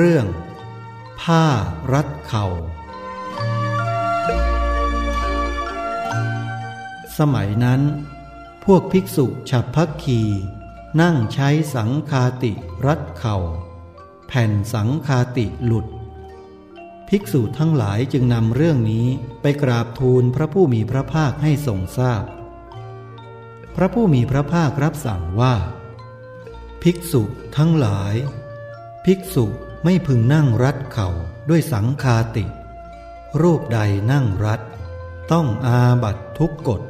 เรื่อง ผ้ารัดเข่า สมัยนั้น พวกภิกษุฉับพักคี นั่งใช้สังคาติรัดเข่า แผ่นสังคาติหลุด ภิกษุทั้งหลายจึงนำเรื่องนี้ไปกราบทูลพระผู้มีพระภาคให้ทรงทราบพพระผู้มีพระภาครับสั่งว่า ภิกษุทั้งหลาย ภิกษุ ไม่พึงนั่งรัดเข่าด้วยสังคาติ รูปใดนั่งรัด ต้องอาบัตทุกกฎ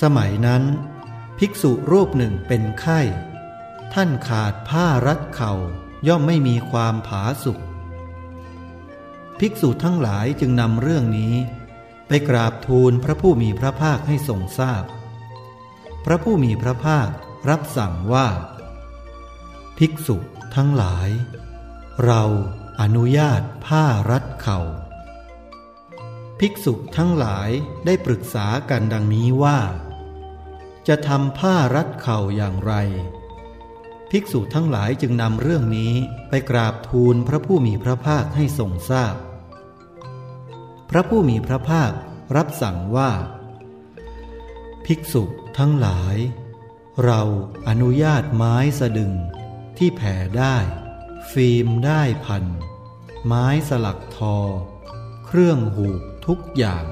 สมัยนั้น ภิกษุรูปหนึ่งเป็นไข้ ท่านขาดผ้ารัดเข่าย่อมไม่มีความผาสุกภิกษุทั้งหลายจึงนำเรื่องนี้ ไปกราบทูลพระผู้มีพระภาคให้ทรงทราบพพระผู้มีพระภาครับสั่งว่า ภิกษุทั้งหลาย เราอนุญาตผ้ารัดเข่า ภิกษุทั้งหลายได้ปรึกษากันดังนี้ว่า จะทำผ้ารัดเข่าอย่างไร ภิกษุทั้งหลายจึงนำเรื่องนี้ไปกราบทูลพระผู้มีพระภาคให้ทรงทราบพพระผู้มีพระภาครับสั่งว่า ภิกษุทั้งหลาย เราอนุญาตไม้สะดึง ที่แผ่ได้ ฟิล์มได้พัน ไม้สลักทอ เครื่องหูทุกอย่าง